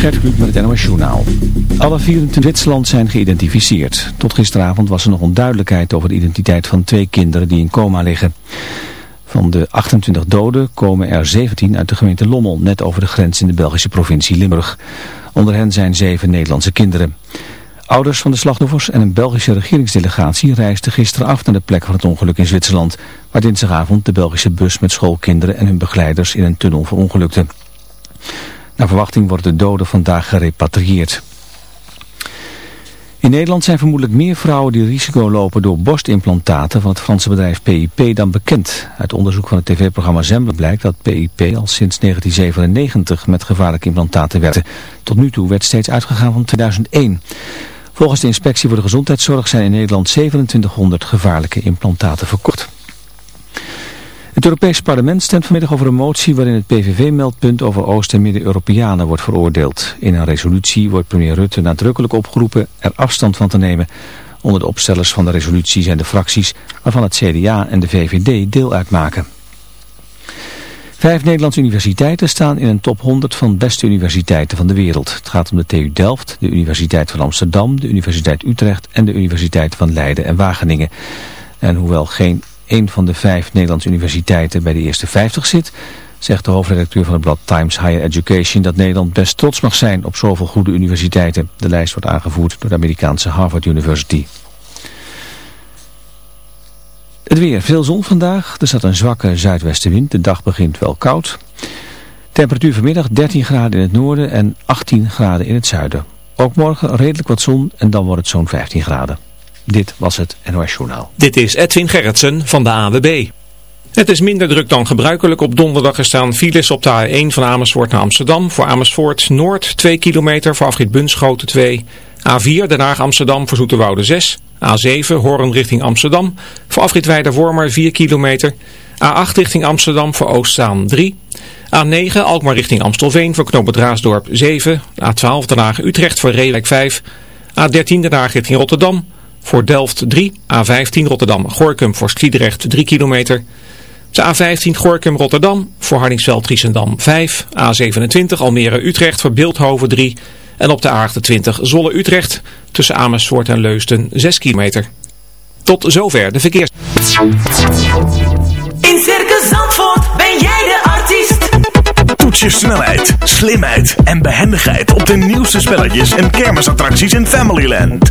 Gert Kluk met het NOS Journaal. Alle 24 in Zwitserland zijn geïdentificeerd. Tot gisteravond was er nog onduidelijkheid over de identiteit van twee kinderen die in coma liggen. Van de 28 doden komen er 17 uit de gemeente Lommel, net over de grens in de Belgische provincie Limburg. Onder hen zijn zeven Nederlandse kinderen. Ouders van de slachtoffers en een Belgische regeringsdelegatie reisden gisteren af naar de plek van het ongeluk in Zwitserland, waar dinsdagavond de Belgische bus met schoolkinderen en hun begeleiders in een tunnel verongelukte. Naar verwachting worden de doden vandaag gerepatrieerd. In Nederland zijn vermoedelijk meer vrouwen die risico lopen door borstimplantaten van het Franse bedrijf PIP dan bekend. Uit onderzoek van het tv-programma Zembla blijkt dat PIP al sinds 1997 met gevaarlijke implantaten werkte. Tot nu toe werd steeds uitgegaan van 2001. Volgens de inspectie voor de gezondheidszorg zijn in Nederland 2700 gevaarlijke implantaten verkocht. Het Europees Parlement stemt vanmiddag over een motie waarin het PVV-meldpunt over Oost- en Midden-Europeanen wordt veroordeeld. In een resolutie wordt premier Rutte nadrukkelijk opgeroepen er afstand van te nemen. Onder de opstellers van de resolutie zijn de fracties waarvan het CDA en de VVD deel uitmaken. Vijf Nederlandse universiteiten staan in een top 100 van beste universiteiten van de wereld. Het gaat om de TU Delft, de Universiteit van Amsterdam, de Universiteit Utrecht en de Universiteit van Leiden en Wageningen. En hoewel geen een van de vijf Nederlandse universiteiten bij de eerste 50 zit, zegt de hoofdredacteur van het blad Times Higher Education dat Nederland best trots mag zijn op zoveel goede universiteiten. De lijst wordt aangevoerd door de Amerikaanse Harvard University. Het weer, veel zon vandaag. Er staat een zwakke zuidwestenwind. De dag begint wel koud. Temperatuur vanmiddag 13 graden in het noorden en 18 graden in het zuiden. Ook morgen redelijk wat zon en dan wordt het zo'n 15 graden. Dit was het NOS Journaal. Dit is Edwin Gerritsen van de AWB. Het is minder druk dan gebruikelijk. Op donderdag er staan files op de A1 van Amersfoort naar Amsterdam. Voor Amersfoort Noord 2 kilometer, voor afrit Bunschoten 2. A4 Den Haag Amsterdam voor Zoeterwoude 6. A7 Hoorn richting Amsterdam. Voor afrit Weider-Wormer 4 kilometer. A8 richting Amsterdam voor Oostzaan 3. A9 Alkmaar richting Amstelveen voor Knoop Raasdorp 7. A12 Den Haag Utrecht voor Reewijk 5. A13 Den Haag richting Rotterdam. Voor Delft 3, A15 Rotterdam-Gorkum voor Sliedrecht 3 kilometer. De A15 Gorkum-Rotterdam voor Hardingsveld-Triesendam 5. A27 Almere-Utrecht voor Beeldhoven 3. En op de A28 Zolle-Utrecht tussen Amersfoort en Leusden 6 kilometer. Tot zover de verkeers. In Circus Zandvoort ben jij de artiest. Toets je snelheid, slimheid en behendigheid op de nieuwste spelletjes en kermisattracties in Familyland.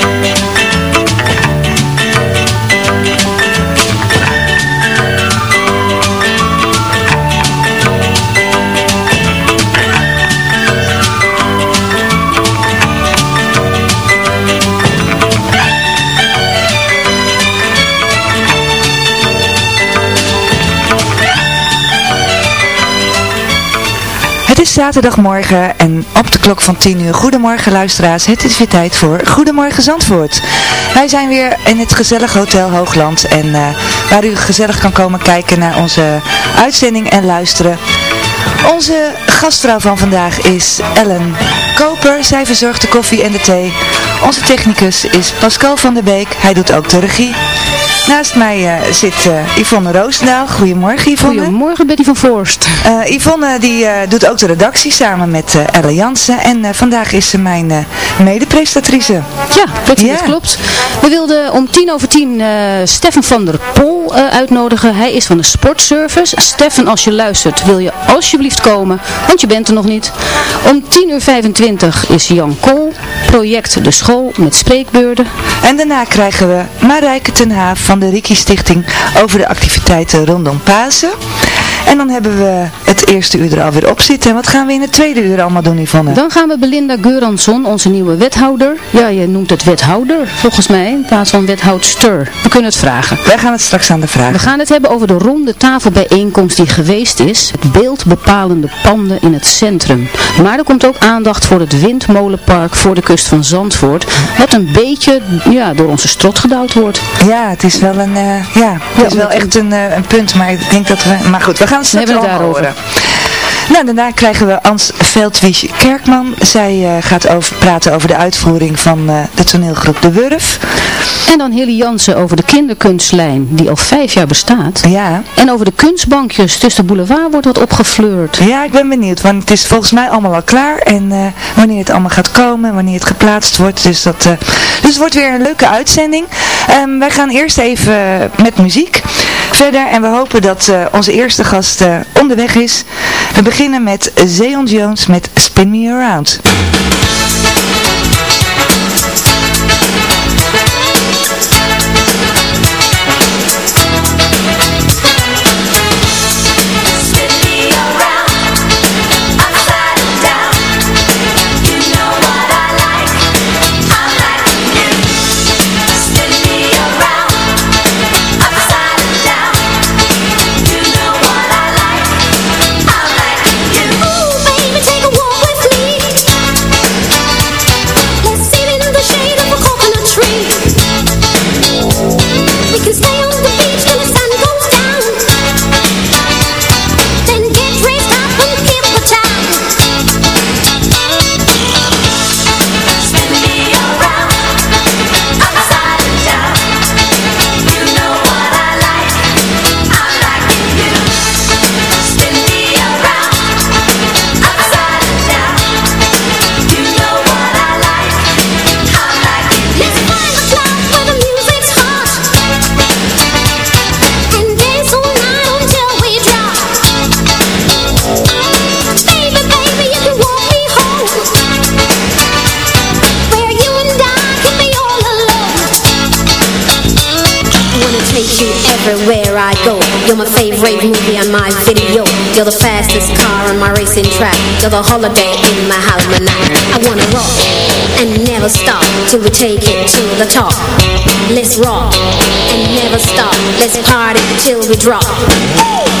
Is zaterdagmorgen en op de klok van 10 uur. Goedemorgen luisteraars, het is weer tijd voor Goedemorgen Zandvoort. Wij zijn weer in het gezellig Hotel Hoogland en eh, waar u gezellig kan komen kijken naar onze uitzending en luisteren. Onze gastvrouw van vandaag is Ellen Koper. Zij verzorgt de koffie en de thee. Onze technicus is Pascal van der Beek. Hij doet ook de regie. Naast mij eh, zit uh, Yvonne Roosendaal. Goedemorgen Yvonne. Goedemorgen Betty van Voorst. Uh, Yvonne die doet ook de redactie samen met Elle Jansen. En vandaag is ze mijn medeprestatrice. Ja, dat klopt. We wilden om tien over tien Stefan van der Pol uitnodigen. Hij is van de sportservice. Stefan, als je luistert, wil je alsjeblieft komen, want je bent er nog niet. Om 10 uur 25 is Jan Kool, project De School met spreekbeurden. En daarna krijgen we Marijke ten Haaf van de Riki Stichting over de activiteiten rondom Pasen. En dan hebben we het eerste uur er alweer op zitten. En wat gaan we in het tweede uur allemaal doen, Yvonne? Dan gaan we Belinda Geuransson, onze nieuwe wethouder. Ja, je noemt het wethouder, volgens mij, in plaats van wethoudster. We kunnen het vragen. Wij gaan het straks aan de vraag. We gaan het hebben over de ronde tafelbijeenkomst die geweest is. Het beeldbepalende panden in het centrum. Maar er komt ook aandacht voor het windmolenpark voor de kust van Zandvoort. Wat een beetje ja, door onze strot gedouwd wordt. Ja, het is wel een, uh, ja, het is wel echt een, uh, een punt. Maar ik denk dat we, maar goed, we gaan straks we daarover. horen. Nou, daarna krijgen we Ans Veldwies Kerkman. Zij uh, gaat over, praten over de uitvoering van uh, de toneelgroep De Wurf. En dan Hilly Jansen over de kinderkunstlijn, die al vijf jaar bestaat. Ja. En over de kunstbankjes tussen de boulevard wordt wat opgefleurd. Ja, ik ben benieuwd, want het is volgens mij allemaal al klaar. En uh, wanneer het allemaal gaat komen, wanneer het geplaatst wordt. Dus, dat, dus het wordt weer een leuke uitzending. Um, wij gaan eerst even met muziek verder. En we hopen dat onze eerste gast onderweg is. We beginnen met Zeon Jones met Spin Me Around. You're the holiday in my almanac I wanna rock and never stop Till we take it to the top. Let's rock and never stop. Let's party till we drop. never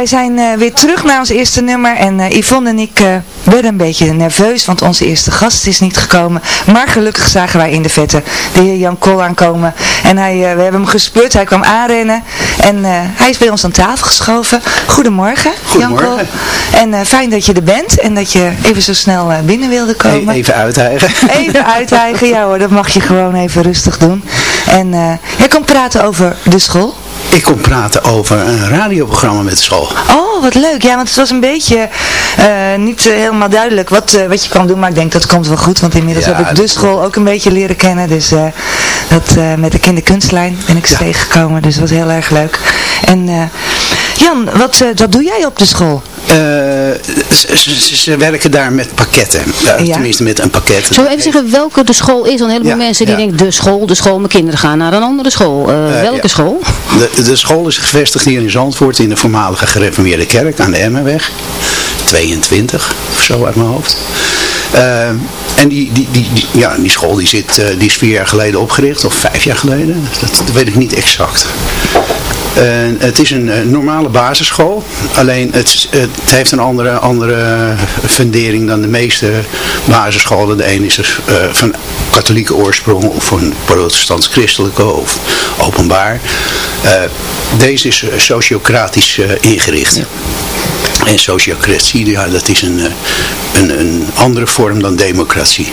wij zijn eh, weer terug naar ons eerste nummer en eh, Yvonne en ik eh, werden een beetje nerveus, want onze eerste gast is niet gekomen. Maar gelukkig zagen wij in de vette de heer Jan Kool aankomen en hij, we hebben hem gespeurd, hij kwam aanrennen en hij is bij ons aan tafel geschoven. Goedemorgen, Goedemorgen. Jan Kool. En fijn dat je er bent en dat je even zo snel binnen wilde komen. Even uithijgen. Even uithijgen, ja hoor, dat mag je gewoon even rustig doen. En jij komt praten over de school. Ik kom praten over een radioprogramma met de school. Oh, wat leuk. Ja, want het was een beetje uh, niet uh, helemaal duidelijk wat, uh, wat je kan doen. Maar ik denk dat komt wel goed. Want inmiddels ja, heb ik de school ook een beetje leren kennen. Dus dat, met de kinderkunstlijn ben ik ja. tegengekomen. Dus dat was heel erg leuk. En Jan, wat, wat doe jij op de school? Ze, ze, werken daar met pakketten. Ja. Tenminste met een pakket. Zullen we even zeggen welke de school is? Dan heleboel mensen die denken, de school, de school, mijn kinderen gaan naar een andere school. welke school? De, de school is gevestigd hier in Zandvoort in de voormalige gereformeerde kerk aan de Emmerweg. 22 of zo uit mijn hoofd. Uh, en die, die, die, die, ja, die school die, zit, uh, die is vier jaar geleden opgericht, of vijf jaar geleden. Dat, dat weet ik niet exact. Uh, het is een uh, normale basisschool, alleen het, het heeft een andere, andere fundering dan de meeste basisscholen. De een is dus, uh, van katholieke oorsprong of van protestants-christelijke of openbaar. deze is sociocratisch ingericht. Ja. En sociocratie, ja, dat is een, een, een andere vorm dan democratie.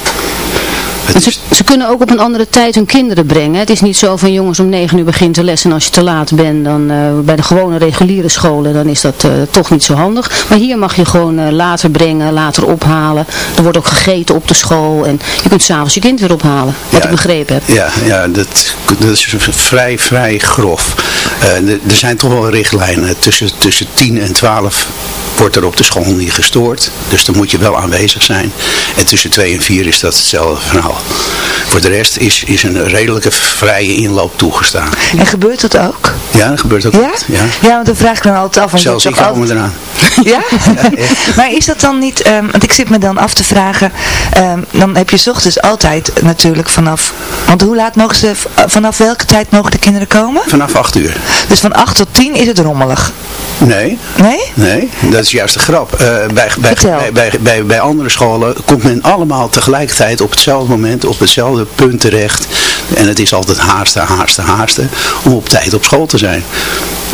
Ze, ze, kunnen ook op een andere tijd hun kinderen brengen. Het is niet zo van jongens om negen uur begint de les en als je te laat bent dan uh, bij de gewone reguliere scholen dan is dat uh, toch niet zo handig. Maar hier mag je gewoon uh, later brengen, later ophalen. Er wordt ook gegeten op de school en je kunt s'avonds je kind weer ophalen. Wat ja, ik begrepen heb. Ja, ja dat, dat is vrij, vrij grof. er zijn toch wel richtlijnen. Tussen, tussen 10 en 12 wordt er op de school niet gestoord. Dus dan moet je wel aanwezig zijn. En tussen 2 en 4 is dat hetzelfde verhaal. Voor de rest is, is een redelijke vrije inloop toegestaan. En gebeurt dat ook? Ja, dat gebeurt ook. Ja? Ja, ja want dan vraag ik dan altijd af. Zelfs ik hou me eraan. Ja? ja maar is dat dan niet, um, want ik zit me dan af te vragen, um, dan heb je ochtends altijd natuurlijk vanaf, want hoe laat mogen ze, vanaf welke tijd mogen de kinderen komen? Vanaf 8 uur. Dus van 8 tot 10 is het rommelig? Nee. Nee? Nee, dat is juist de grap. Uh, bij, bij, bij, bij, bij, andere scholen komt men allemaal tegelijkertijd op hetzelfde moment, op hetzelfde punt terecht. En het is altijd haasten, haasten, haasten, om op tijd op school te zijn.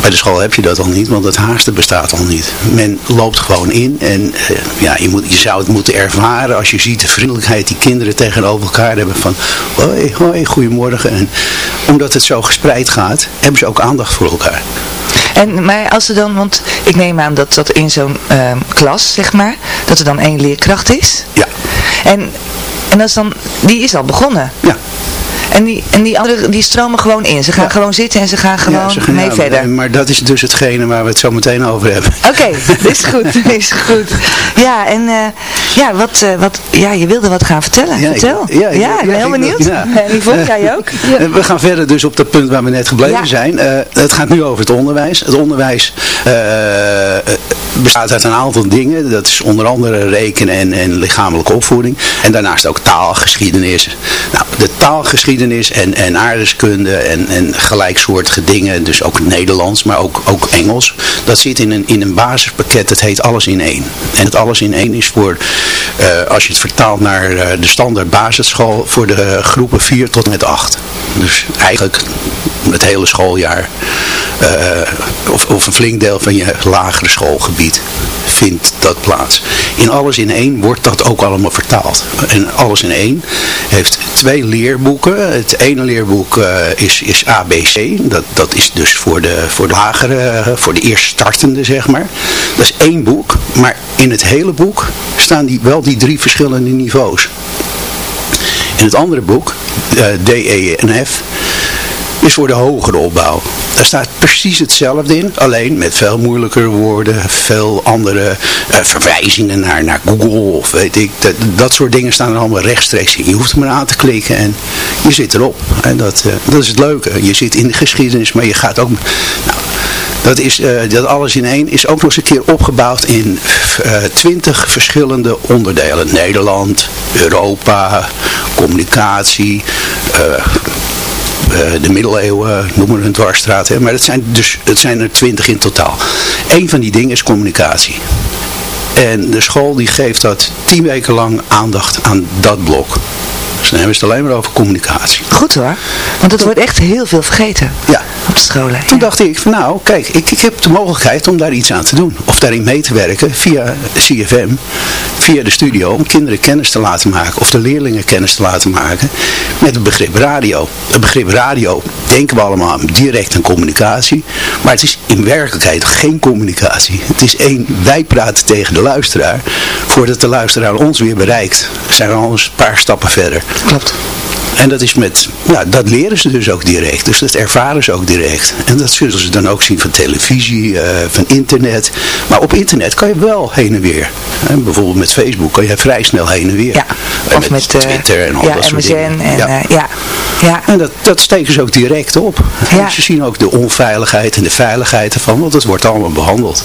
Bij de school heb je dat al niet, want het haasten bestaat al niet. Men loopt gewoon in en uh, ja, je, moet, je zou het moeten ervaren als je ziet de vriendelijkheid die kinderen tegenover elkaar hebben van hoi, hoi, goedemorgen. En omdat het zo gespreid gaat, hebben ze ook aandacht voor elkaar. En, maar als er dan, want ik neem aan dat dat in zo'n uh, klas, zeg maar, dat er dan één leerkracht is. Ja. En, en als dan, die is al begonnen. Ja. En die, en die anderen die stromen gewoon in. Ze gaan ja. gewoon zitten en ze gaan gewoon ja, ze gaan, mee ja, verder. Maar dat is dus hetgene waar we het zo meteen over hebben. Oké, okay, is goed, is goed. Ja, en uh, ja, wat, uh, wat, ja, je wilde wat gaan vertellen. Ja, Vertel. Ik, ja, ik, ben heel benieuwd. Ja. En Yvonne, jij ook? We gaan verder dus op dat punt waar we net gebleven zijn. Uh, het gaat nu over het onderwijs. Het onderwijs bestaat uit een aantal dingen. Dat is onder andere rekenen en, en lichamelijke opvoeding. En daarnaast ook taalgeschiedenis. Nou, de taalgeschiedenis en, en aardrijkskunde en, en gelijksoortige dingen. Dus ook Nederlands, maar ook, ook Engels. Dat zit in een, in een basispakket. Het heet Alles in één. En het Alles in één is voor, uh, als je het vertaalt naar uh, de standaard basisschool, voor de groepen 4 tot en met 8. Dus eigenlijk het hele schooljaar. Uh, of, of een flink deel van je lagere schoolgebied vindt dat plaats. In Alles in één wordt dat ook allemaal vertaald. En Alles in één heeft twee leerboeken. Het ene leerboek uh, is, is ABC. Dat, dat is dus voor de, voor de lagere, voor de eerst startende zeg maar. Dat is één boek. Maar in het hele boek staan die, wel die drie verschillende niveaus. In het andere boek, uh, D, E en F, is voor de hogere opbouw. Daar staat precies hetzelfde in, alleen met veel moeilijker woorden, veel andere uh, verwijzingen naar, naar Google of weet ik. Dat, dat soort dingen staan er allemaal rechtstreeks in. Je hoeft maar aan te klikken en je zit erop. En dat, uh, dat is het leuke. Je zit in de geschiedenis, maar je gaat ook... Nou, dat, is, uh, dat alles in één is ook nog eens een keer opgebouwd in twintig verschillende onderdelen. Nederland, Europa, communicatie, eh, de middeleeuwen, noemen we een dwarsstraat. Hè. Maar het zijn, dus, het zijn er twintig in totaal. Eén van die dingen is communicatie. En de school die geeft dat tien weken lang aandacht aan dat blok. Dus dan hebben ze het alleen maar over communicatie. Goed hoor, want het wordt echt heel veel vergeten Ja. Op. Toen dacht ik van nou, kijk, ik, ik heb de mogelijkheid om daar iets aan te doen. Of daarin mee te werken via CFM, via de studio, om kinderen kennis te laten maken. Of de leerlingen kennis te laten maken met het begrip radio. Het begrip radio denken we allemaal aan direct aan communicatie. Maar het is in werkelijkheid geen communicatie. Het is één, wij praten tegen de luisteraar. Voordat de luisteraar ons weer bereikt, zijn we al een paar stappen verder. Klopt. En dat is met, ja, dat leren ze dus ook direct. Dus dat ervaren ze ook direct. En dat zullen ze dan ook zien van televisie, eh, van internet. Maar op internet kan je wel heen en weer. En bijvoorbeeld met Facebook kan je vrij snel heen en weer. Ja, En of met, eh, Twitter en al ja, dat soort MSN dingen. en ja. eh, ja. ja. En dat, dat steken ze ook direct op. Ja. En ze zien ook de onveiligheid en de veiligheid ervan, want het wordt allemaal behandeld.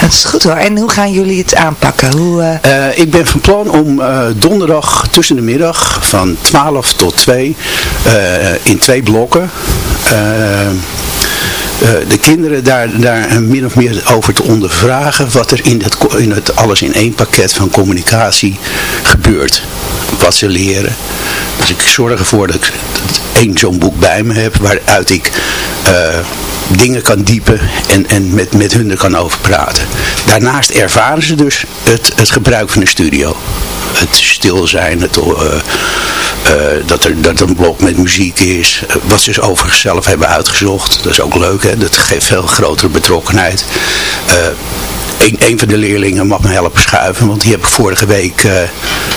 Dat is goed hoor. En hoe gaan jullie het aanpakken? Hoe, eh, Eh, ik ben van plan om eh, donderdag tussen de middag van 12 tot 2 eh, in twee blokken de kinderen daar, daar min of meer over te ondervragen wat er in in het alles in één pakket van communicatie gebeurt. Wat ze leren. Dus ik zorg ervoor dat ik één zo'n boek bij me heb waaruit ik dingen kan diepen en, en met, met hun kan over praten. Daarnaast ervaren ze dus het, het gebruik van de studio. Het stil zijn, het, eh, eh, dat, er, dat een blok met muziek is. eh, wat ze dus overigens zelf hebben uitgezocht. Dat is ook leuk, hè? dat geeft veel grotere betrokkenheid. Eh, een, een van de leerlingen mag me helpen schuiven, want die heb ik vorige week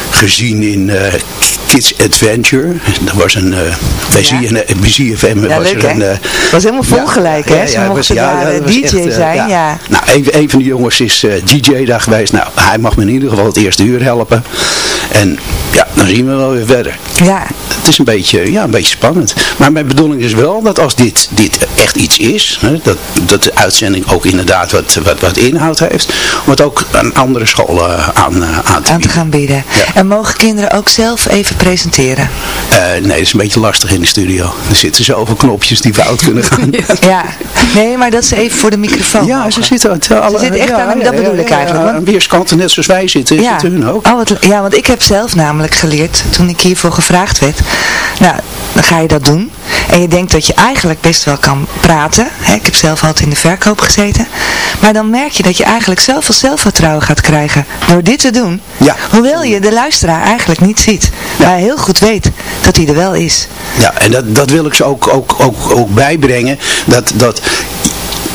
gezien in Kids Adventure. Dat was een, eh bij Ja. ZFM Ja, was leuk, er een... eh, was helemaal vol gelijk, hè? Ze mochten daar, eh, DJ eh, zijn, ja. Nou, een, een van de jongens is eh, DJ daar geweest. Nou, hij mag me in ieder geval het eerste uur helpen. En ja, dan zien we wel weer verder. Ja, Het is een beetje, ja, een beetje spannend. Maar mijn bedoeling is wel dat als dit, dit echt iets is, hè, dat, dat de uitzending ook inderdaad wat, wat, wat inhoud heeft, om het ook aan andere scholen aan, eh, aan te aan te bieden. gaan bieden. Ja. En mogen kinderen ook zelf even presenteren? Eh, nee, dat is een beetje lastig in de studio. Er zitten zoveel knopjes die fout kunnen gaan. Ja. Nee, maar dat ze even voor de microfoon Ja, mogen. ze zitten, het, alle, zitten echt ja, aan, ja, dat ja, bedoel ja, ik ja, eigenlijk. want- Aan weerskanten, net zoals wij zitten, ja. zitten hun ook. Oh, wat, ja, want ik heb zelf namelijk geleerd, toen ik hiervoor gevraagd werd. Nou, dan ga je dat doen. En je denkt dat je eigenlijk best wel kan praten. Hè? Ik heb zelf altijd in de verkoop gezeten. Maar dan merk je dat je eigenlijk zelf veel zelfvertrouwen gaat krijgen door dit te doen. Ja. Hoewel je de luisteraar eigenlijk niet ziet. Maar hij heel goed weet dat hij er wel is. Ja, en dat, dat wil ik ze ook, ook, ook, ook bijbrengen. Dat, dat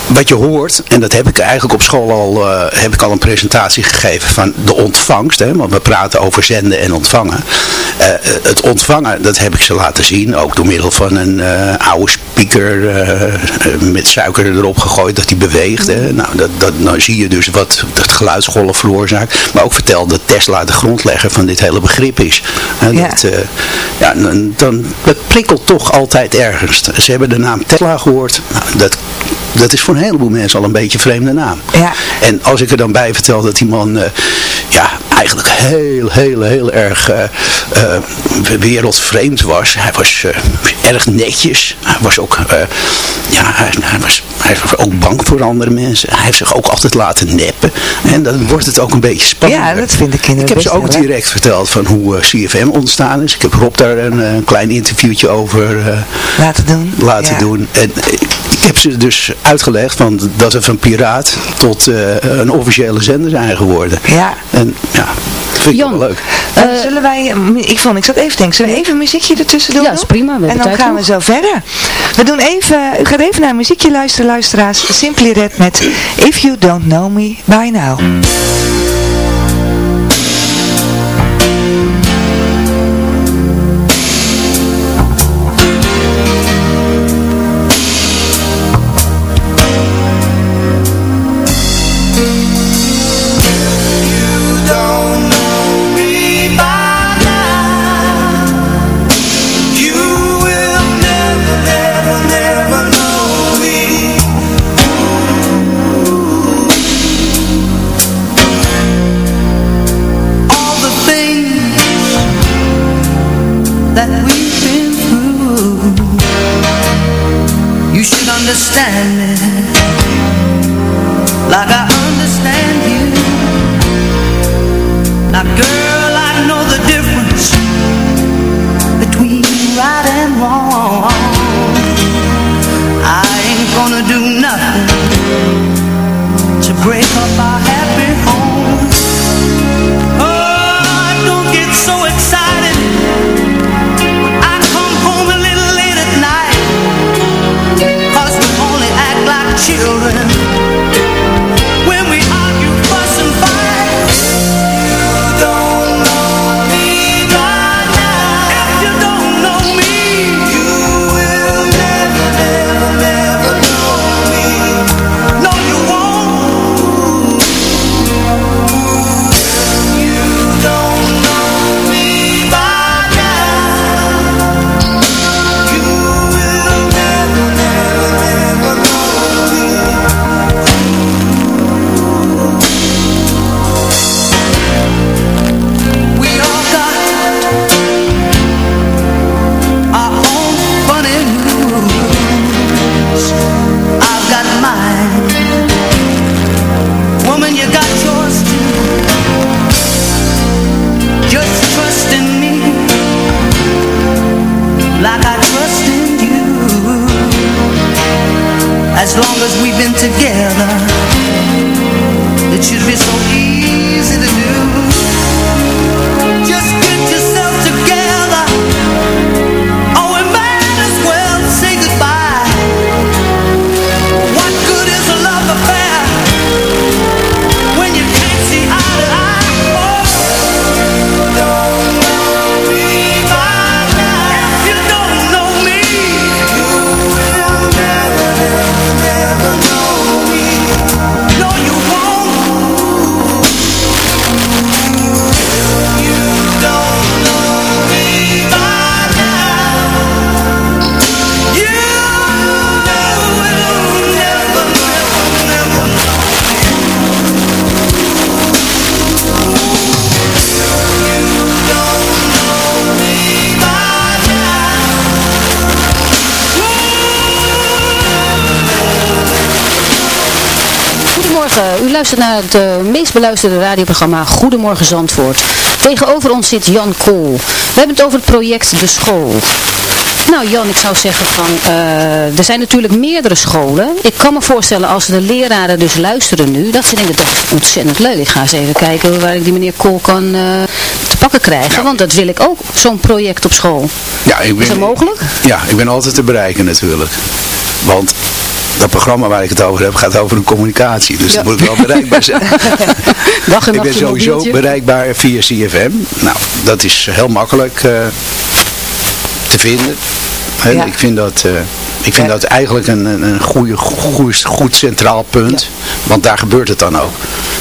wat je hoort, en dat heb ik eigenlijk op school al, eh, heb ik al een presentatie gegeven van de ontvangst. Hè, want we praten over zenden en ontvangen. Eh, het ontvangen, dat heb ik ze laten zien. Ook door middel van een eh, oude speaker eh, eh, met suiker erop gegooid dat die beweegt. Hè. Nou, dat, dat, dan zie je dus wat het geluidsgolf veroorzaakt. Maar ook vertel dat Tesla de grondlegger van dit hele begrip is. Ja. dat, eh, ja, dan, dan, dat prikkelt toch altijd ergens. Ze hebben de naam Tesla gehoord. Nou, dat, dat is voor een heleboel mensen al een beetje een vreemde naam. Ja. En als ik er dan bij vertel dat die man eh, ja, eigenlijk heel, heel, heel erg eh, eh, wereldvreemd was. Hij was erg netjes. Hij was ook, ja, hij, hij was, hij was ook bang voor andere mensen. Hij heeft zich ook altijd laten neppen. En dan wordt het ook een beetje spannend. Ja, dat vinden kinderen Ik heb ze ook direct verteld van hoe CFM ontstaan is. Ik heb Rob daar een, klein interviewtje over Laten doen. laten Ja. doen. En ik heb ze dus uitgelegd van dat we van piraat tot eh, een officiële zender zijn geworden. Ja. En ja, dat vind ik Jan, wel leuk. Eh, zullen wij, ik vond, ik zat even te denken, zullen we even een muziekje ertussen doen? Ja, is prima, we En dan gaan we zo verder. We doen even, u gaat even naar een muziekje luisteren, luisteraars. Simply Red met If You Don't Know Me By Now. Goedemorgen, u luistert naar het eh, meest beluisterde radioprogramma Goedemorgen Zandvoort. Tegenover ons zit Jan Kool. We hebben het over het project De School. Nou Jan, ik zou zeggen van, eh, er zijn natuurlijk meerdere scholen. Ik kan me voorstellen als de leraren dus luisteren nu, dat ze denken, dat is ontzettend leuk. Ik ga eens even kijken waar ik die meneer Kool kan eh, te pakken krijgen, want dat wil ik ook, zo'n project op school. Ja, ik ben, Is dat mogelijk? Ja, ik ben altijd te bereiken natuurlijk. Want dat programma waar ik het over heb gaat over een communicatie. Dus Ja. dat moet wel bereikbaar zijn. Dag en ik ben sowieso mobieltje. bereikbaar via CFM. Nou, dat is heel makkelijk eh, te vinden. Ja. Ik vind dat... eh, ik vind Ja. dat eigenlijk een, een, goede, goed, goed centraal punt. Want daar gebeurt het dan ook.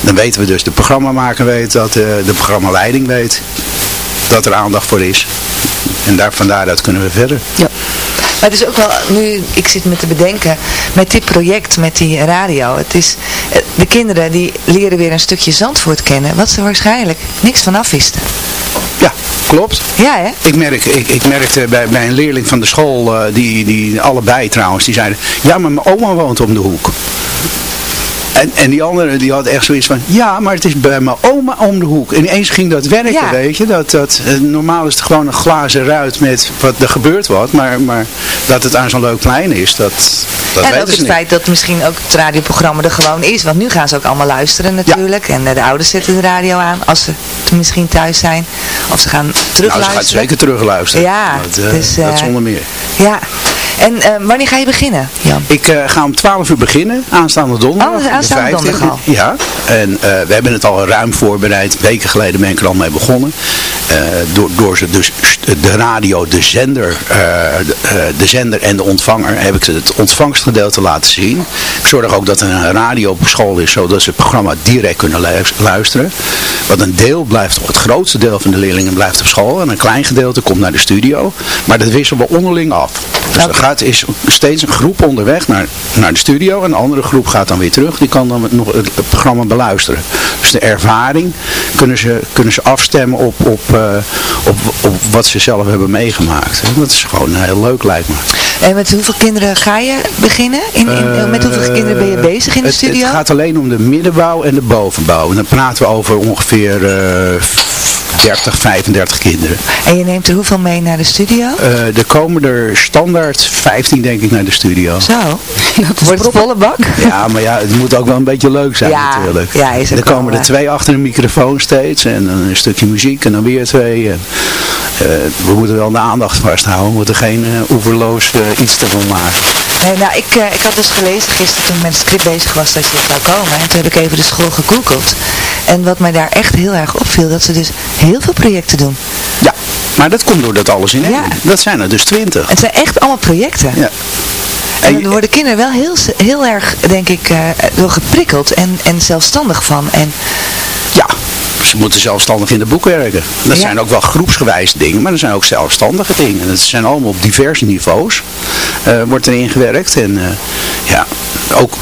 Dan weten we dus, de programmamaker weet dat, eh, de programmaleiding weet dat er aandacht voor is. En daar, van daaruit kunnen we verder. Ja. Maar het is ook wel, nu ik zit me te bedenken, met dit project, met die radio, het is, eh, de kinderen die leren weer een stukje Zandvoort kennen, wat ze waarschijnlijk niks van afwisten. Ja, klopt. Ja, hè? Ik, merk, ik, ik merkte bij, bij een leerling van de school, eh, die, die allebei trouwens, die zeiden, ja, maar mijn oma woont om de hoek. En, en die andere die had echt zoiets van, ja, maar het is bij mijn oma om de hoek. En ineens ging dat werken, Ja. weet je. Dat, dat, eh, normaal is het gewoon een glazen ruit met, wat, er gebeurt wat. Maar, maar dat het aan zo'n leuk plein is, dat, dat en ook het niet. feit dat misschien ook het radioprogramma er gewoon is. Want nu gaan ze ook allemaal luisteren natuurlijk. En eh, de ouders zetten de radio aan als ze misschien thuis zijn. Of ze gaan Nou, ze terugluisteren. gaat zeker terugluisteren. Ja, dat, dus, eh, dat zonder meer. Ja. En eh, wanneer ga je beginnen, Jan? Ik eh, ga om 12 uur beginnen, aanstaande donderdag. Oh, aanstaande de 15e. donderdag al. Ja, en eh, we hebben het al ruim voorbereid. Weken geleden ben ik er al mee begonnen. Door, door ze dus de radio, de zender, de, de zender en de ontvanger, heb ik ze het ontvangstgedeelte laten zien. Ik zorg ook dat er een radio op school is, zodat ze het programma direct kunnen luis- luisteren. Want een deel blijft, het grootste deel van de leerlingen blijft op school. En een klein gedeelte komt naar de studio. Maar dat wisselen we onderling af. Dus gaat, is steeds een groep onderweg naar, naar de studio. En een andere groep gaat dan weer terug. Die kan dan nog het, programma beluisteren. Dus de ervaring kunnen ze, kunnen ze afstemmen op, op, eh, eh, op, op wat ze zelf hebben meegemaakt. En dat is gewoon heel leuk lijkt me. En met hoeveel kinderen ga je beginnen? In, in, met hoeveel kinderen ben je bezig in de studio? Het gaat alleen om de middenbouw en de bovenbouw. En dan praten we over ongeveer eh 30, 35 kinderen. En je neemt er hoeveel mee naar de studio? Eh, er komen er standaard 15 denk ik naar de studio. Zo, wordt het volle bak? Ja, maar ja, het moet ook wel een beetje leuk zijn Ja, natuurlijk. ja, is er komen wel, er twee achter een microfoon steeds. En dan een stukje muziek en dan weer twee. En, eh, we moeten wel de aandacht vasthouden. We moeten geen eh, oeverloos iets ervan maken. Nee, nou, ik, ik had dus gelezen gisteren toen ik met het script bezig was dat je zou komen. En toen heb ik even de school gegoogeld. En wat mij daar echt heel erg opviel, dat ze dus heel veel projecten doen. Ja, maar dat komt door dat alles in één. Ja. Dat zijn er dus 20. Het zijn echt allemaal projecten. Ja. En dan worden kinderen wel heel, heel erg, denk ik, door geprikkeld en, en zelfstandig van. En Ja, ze moeten zelfstandig in de boek werken. Dat Ja. zijn ook wel groepsgewijs dingen, maar er zijn ook zelfstandige dingen. Dat zijn allemaal op diverse niveaus. eh, wordt erin gewerkt. En, eh, ja, ook,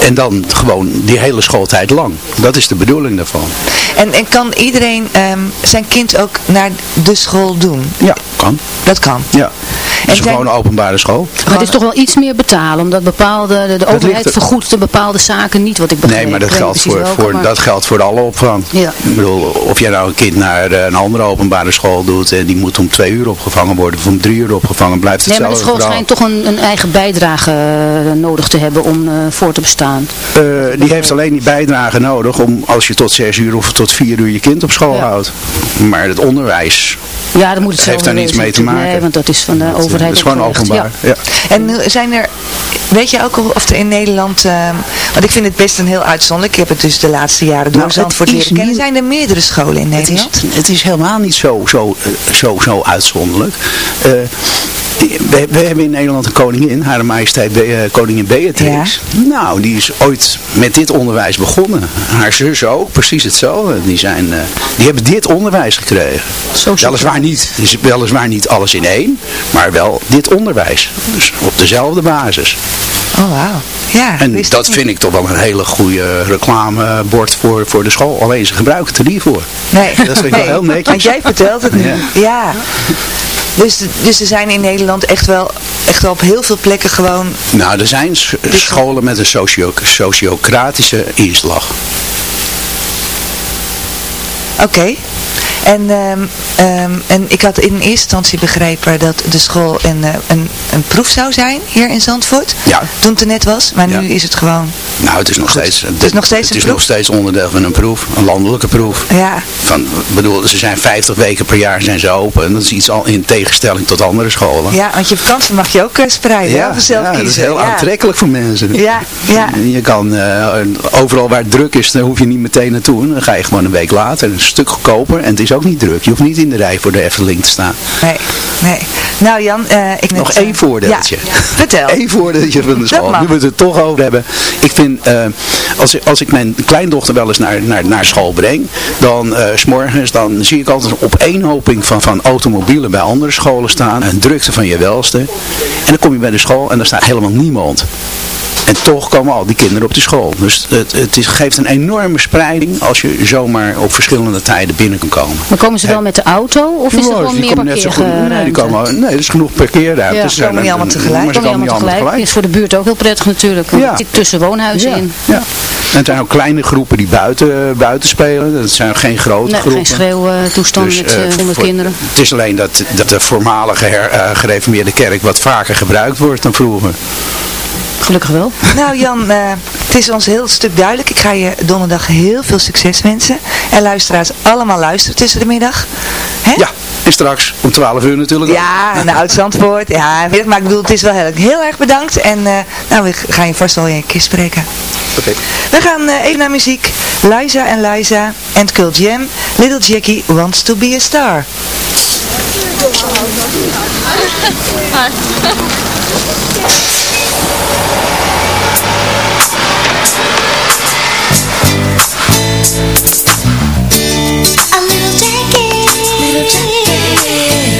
en dan gewoon die hele schooltijd lang. Dat is de bedoeling daarvan. En, en kan iedereen ehm, zijn kind ook naar de school doen? Ja, kan. Dat kan. Ja. Het is gewoon een openbare school. Maar het is toch wel iets meer betalen, omdat bepaalde, de, de overheid er- vergoedt de bepaalde zaken niet, wat ik begreep. Nee, maar dat geldt, voor, welke, voor, maar- dat geldt voor alle opvang. Ja. Ik bedoel, of jij nou een kind naar eh, een andere openbare school doet en die moet om twee uur opgevangen worden of om drie uur opgevangen, blijft Nee, maar de hetzelfde school verhaal. schijnt toch een, een eigen bijdrage eh, nodig te hebben om eh, voor te bestaan. Eh, die heeft alleen die bijdrage nodig om als je tot zes uur of tot vier uur je kind op school Ja. houdt. Maar het onderwijs Ja, dat moet het heeft daar niets mee te maken. Nee, want dat is van de eh, overheid is gewoon openbaar. Ja. Ja. En nu zijn er, weet je ook of er in Nederland, ehm, want ik vind het best een heel uitzonderlijk, ik heb het dus de laatste jaren door Nou, Zandvoort leren kennen. Zijn er meerdere scholen in Het is, Nederland? het is helemaal niet zo, zo, eh, zo, zo uitzonderlijk. Eh, we, we hebben in Nederland een koningin, Hare Majesteit Be- eh, Koningin Beatrix. Nou, die is ooit met dit onderwijs begonnen. Haar zus ook, precies hetzelfde. Die, zijn, eh, die hebben dit onderwijs gekregen. Zo Weliswaar niet, weliswaar niet alles in één, maar wel dit onderwijs. Dus op dezelfde basis. Oh, wauw. Ja, En dat vind ik toch wel een hele goede reclamebord voor, voor de school. Alleen ze gebruiken het er niet voor. Nee, Dat vind ik wel heel netjes. Want jij vertelt het nu. Ja. Ja. Dus, dus er zijn in Nederland echt wel, echt wel op heel veel plekken gewoon... Nou, er zijn scholen met een socio sociocratische inslag. Oké. En, ehm, ehm, en ik had in eerste instantie begrepen dat de school een, eh, een, een proef zou zijn hier in Zandvoort. Ja. Toen het er net was. Maar Ja. nu is het gewoon... Nou, het is nog steeds, Het is nog steeds het is proef? nog steeds onderdeel van een proef, een landelijke proef. Ja. Van, bedoel, ze zijn 50 weken per jaar zijn ze open. En dat is iets al in tegenstelling tot andere scholen. Ja, want je vakantie mag je ook eh, spreiden. of zelf ja, kiezen. dat is heel ja. aantrekkelijk voor mensen. Ja, ja. Je kan eh, overal waar het druk is, daar hoef je niet meteen naartoe. Dan ga je gewoon een week later, een stuk goedkoper. En het is ook niet druk. Je hoeft niet in de rij voor de Efteling te staan. Nee, nee. Nou Jan, eh, ik net, Nog één voordeeltje. Ja, vertel. Eén voordeeltje van de school. Nu we het er toch over hebben. Ik vind, eh, als, ik- als ik mijn kleindochter wel eens naar, naar, naar school breng, dan eh, s s'morgens, dan zie ik altijd een opeenhoping van, van automobielen bij andere scholen staan. Een drukte van je welste. En dan kom je bij de school en daar staat helemaal niemand. En toch komen al die kinderen op de school. Dus het, het is, geeft een enorme spreiding als je zomaar op verschillende tijden binnen kan komen. Maar komen ze wel met de auto of is er gewoon die meer komen net zo goed. Nee, die parkeerruimte? komen, nee, er is genoeg parkeerruimte. Ja. Ze Komen niet allemaal tegelijk? Maar ze Komen niet allemaal tegelijk. Is voor de buurt ook heel prettig natuurlijk, Ja. het zit tussen woonhuizen Ja, in. ja. En het zijn ook kleine groepen die buiten, buiten spelen. Dat zijn geen grote Nee, groepen. geen schreeuwtoestand Dus, met honderd voor- kinderen. Het is alleen dat, dat de voormalige her, eh, gereformeerde kerk wat vaker gebruikt wordt dan vroeger. Gelukkig wel. Nou Jan, eh, het is ons heel stuk duidelijk. Ik ga je donderdag heel veel succes wensen. En luisteraars allemaal luisteren tussen de middag. Hè? Ja, en straks om 12 uur natuurlijk. Ja, en oud Zandvoort. Ja, maar ik bedoel, het is wel heel, heel erg bedankt. En eh, nou, we gaan je vast wel weer een keer spreken. Oké. We gaan eh, even naar muziek. Liza en Liza and Cult Jam. Little Jackie wants to be a star. A little Jackie, little Jackie,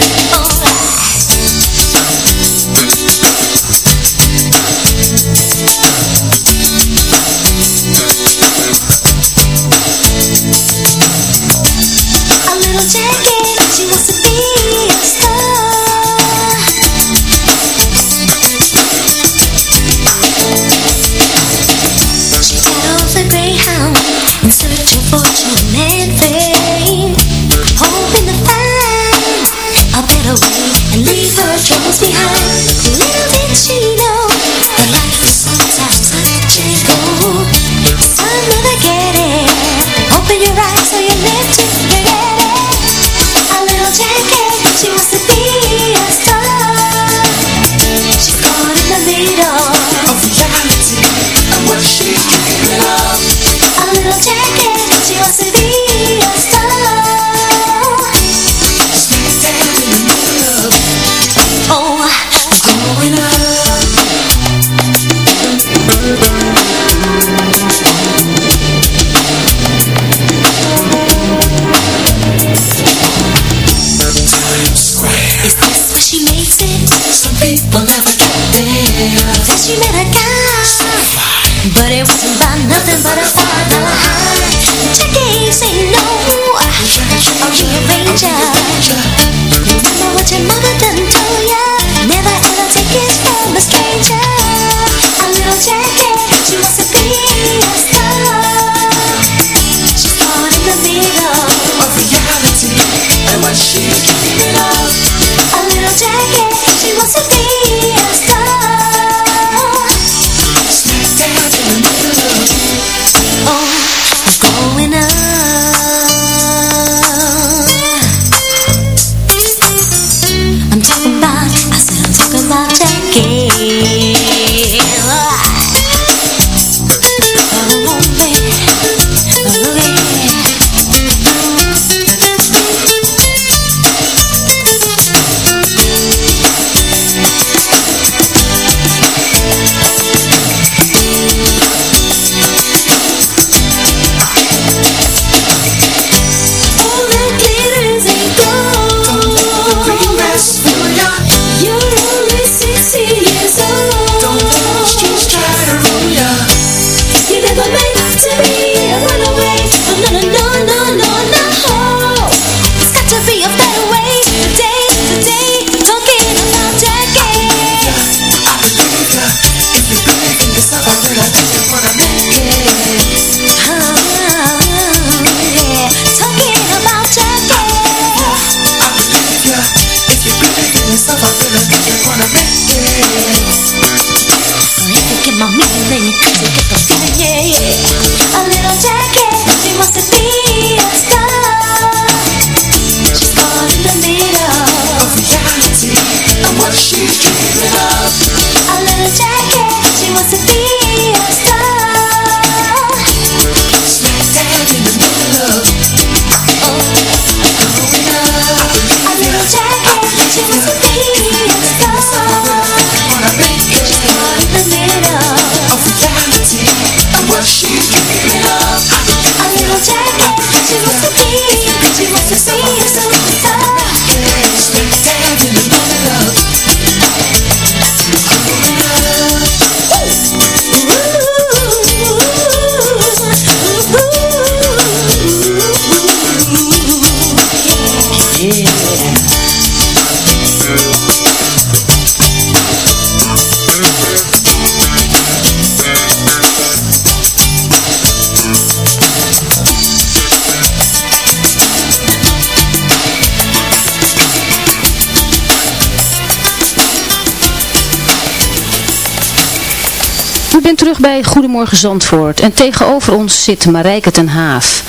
bij Goedemorgen Zandvoort. En tegenover ons zit Marijke ten Haaf.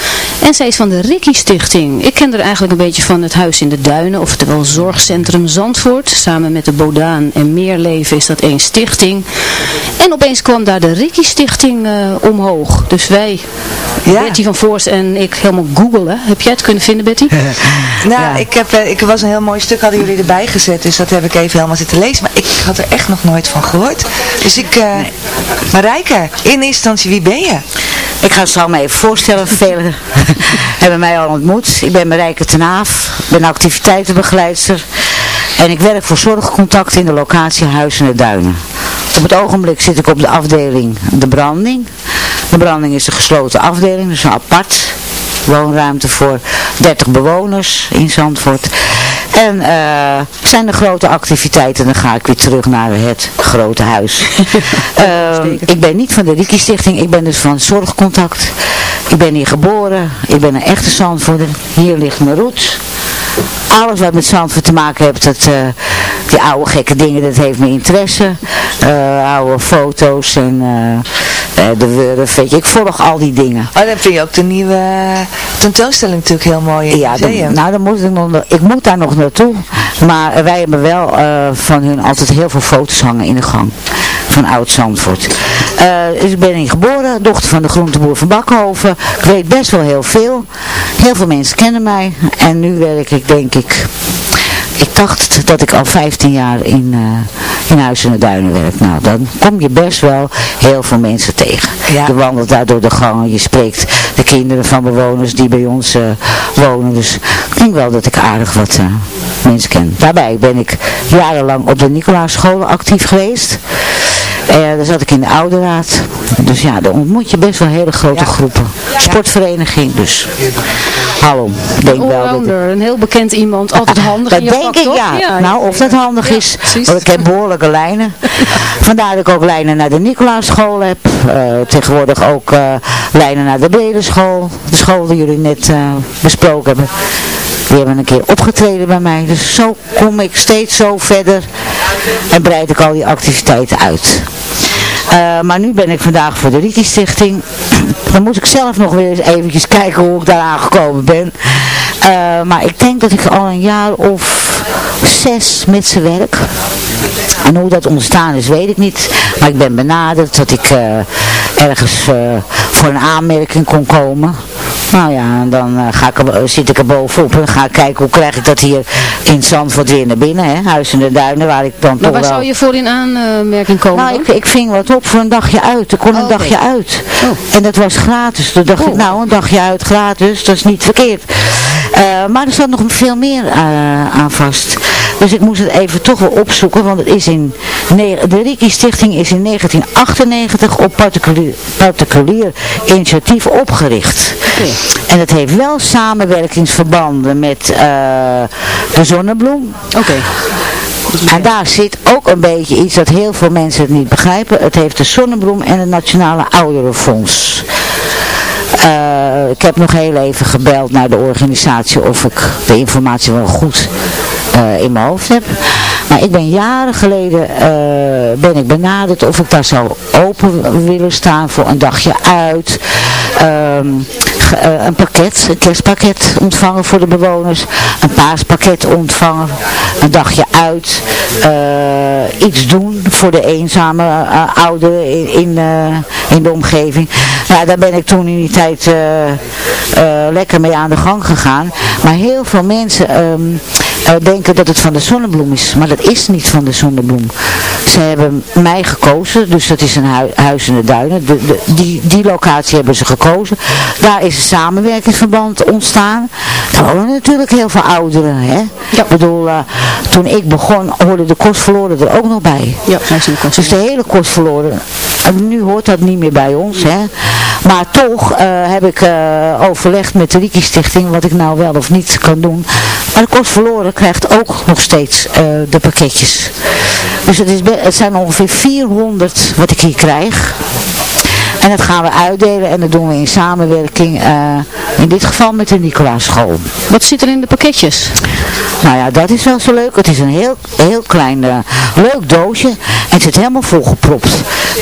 En zij is van de Ricky Stichting. Ik ken haar eigenlijk een beetje van het Huis in de Duinen, oftewel Zorgcentrum Zandvoort. Samen met de Bodaan en Meerleven is dat één stichting. En opeens kwam daar de Ricky Stichting eh, omhoog. Dus wij, ja. Betty van Voorst en ik helemaal googelen. Heb jij het kunnen vinden, Betty? nou, ik, heb, eh, ik was een heel mooi stuk, hadden jullie erbij gezet. Dus dat heb ik even helemaal zitten lezen. Maar ik had er echt nog nooit van gehoord. Dus ik... Uh. Marijke, in instantie, wie ben je? Ik ga het zo maar even voorstellen. Velen hebben mij al ontmoet. Ik ben Marijke ten Haaf. ben activiteitenbegeleidster. En ik werk voor zorgcontact in de locatie Huizen en de Duinen. Op het ogenblik zit ik op de afdeling de branding. De branding is een gesloten afdeling, dus een apart woonruimte voor 30 bewoners in Zandvoort. En eh, zijn de grote activiteiten, dan ga ik weer terug naar het grote huis. Ehm, ik ben niet van de Riki Stichting, ik ben dus van Zorgcontact. Ik ben hier geboren, ik ben een echte Zandvoort. hier ligt mijn roet. Alles wat met Zandvoort te maken heeft, dat, eh, die oude gekke dingen, dat heeft mijn interesse. Eh, oude foto's en eh, de Wurf, weet je. Ik volg al die dingen. Oh, dan vind je ook de nieuwe tentoonstelling natuurlijk heel mooi in Ja, dan, nou dan moet ik nog, ik moet daar nog naartoe. Maar wij hebben wel van hun altijd heel veel foto's hangen in de gang. Van oud Zandvoort. Dus ik ben hier geboren, dochter van de groenteboer van Bakhoven. Ik weet best wel heel veel. Heel veel mensen kennen mij. En nu werk ik denk ik... Ik dacht dat ik al 15 jaar in, eh in Huis in de Duinen werk. Nou, dan kom je best wel heel veel mensen tegen. Je wandelt daar door de gangen, je spreekt de kinderen van bewoners die bij ons eh, wonen. Dus ik denk wel dat ik aardig wat mensen ken. Daarbij ben ik jarenlang op de Nicolaas actief geweest. Eh, daar zat ik in de ouderraad. Dus ja, dan ontmoet je best wel hele grote groepen. Sportvereniging, dus. Hallo, denk wel een heel bekend iemand, altijd handig Dat in je denk vak, ik, toch? ja. Nou, of dat handig Ja, is. precies. Want ik heb behoorlijke lijnen. Vandaar dat ik ook lijnen naar de Nicolaaschool heb. Eh, tegenwoordig ook eh, lijnen naar de Brede School. De school die jullie net eh, besproken hebben. Die hebben een keer opgetreden bij mij. Dus zo kom ik steeds zo verder. En breid ik al die activiteiten uit. Eh, maar nu ben ik vandaag voor de Riti Stichting. Dan moet ik zelf nog weer eens eventjes kijken hoe ik daar aangekomen ben. Eh, maar ik denk dat ik al een jaar of zes met ze werk. En hoe dat ontstaan is, weet ik niet. Maar ik ben benaderd dat ik eh, ergens voor een aanmerking kon komen. Nou ja, en dan eh, ga ik er, zit ik er bovenop en ga ik kijken hoe krijg ik dat hier in Zandvoort weer naar binnen. Hè? Huis in de Duinen, waar ik dan Maar toch waar wel... zou je voor in aanmerking komen Nou, ik, ik ving wat op voor een dagje uit. Ik kon een Oh, dagje uit. En dat was gratis. Toen dacht ik, nou, een dagje uit gratis, dat is niet verkeerd. Eh, maar er zat nog veel meer eh, aan vast. Dus ik moest het even toch wel opzoeken, want het is in, de Riki Stichting is in 1998 op particulier, particulier initiatief opgericht. En het heeft wel samenwerkingsverbanden met eh, de Zonnebloem. Oké. En daar zit ook een beetje iets dat heel veel mensen het niet begrijpen. Het heeft de Zonnebloem en het Nationale Ouderenfonds. Eh, ik heb nog heel even gebeld naar de organisatie of ik de informatie wel goed eh, in mijn hoofd heb. Maar ik ben jaren geleden eh, ben ik benaderd of ik daar zou open willen staan voor een dagje uit. Ehm, eh, een pakket, een kerstpakket ontvangen voor de bewoners. Een paaspakket ontvangen. Een dagje uit. iets doen voor de eenzame eh, ouderen in, in, in de omgeving. Nou, daar ben ik toen in die tijd lekker mee aan de gang gegaan. Maar heel veel mensen ehm, eh, denken dat het van de zonnebloem is. Maar dat is niet van de zonnebloem. Ze hebben mij gekozen, dus dat is een hui- huis in de duinen. De, de- die, die locatie hebben ze gekozen. Daar is een samenwerkingsverband ontstaan. Daar wonen natuurlijk heel veel ouderen. Hè? Ik bedoel, eh, toen ik begon hoorde de kost verloren er ook nog bij. Ja. Dus de hele kost verloren. En nu hoort dat niet meer bij ons. Hè? Maar toch eh, heb ik eh, overlegd met de Riki Stichting wat ik nou wel of niet kan doen. Maar de kost verloren krijgt ook nog steeds eh, de pakketjes. Dus het, is het zijn ongeveer 400 wat ik hier krijg. En dat gaan we uitdelen en dat doen we in samenwerking, eh, in dit geval met de Nicolaaschool. Wat zit er in de pakketjes? Nou ja, dat is wel zo leuk. Het is een heel, heel klein, eh, leuk doosje. En het zit helemaal volgepropt.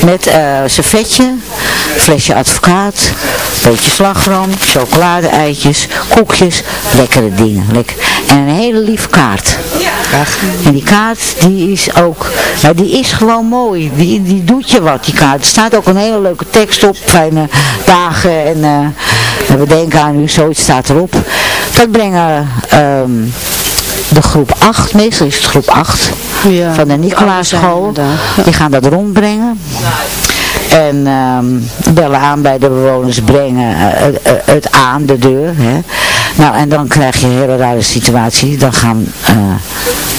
Met eh servetje, flesje advocaat, beetje slagroom, chocolade-eitjes, koekjes, lekkere dingen. Lekker. En een hele lieve kaart. En die kaart, die is ook, nou, die is gewoon mooi. Die, die doet je wat, die kaart. Er staat ook een hele leuke tekst op, fijne dagen en eh, we denken aan u, zoiets staat erop. Dat brengen ehm, de groep 8, meestal is het groep 8 Ja, van de Nicolaaschool. inderdaad, ja. Die gaan dat rondbrengen. En ehm, bellen aan bij de bewoners, brengen eh, het- eh, het aan, de deur. Hè. Nou, en dan krijg je een hele rare situatie. Dan gaan eh,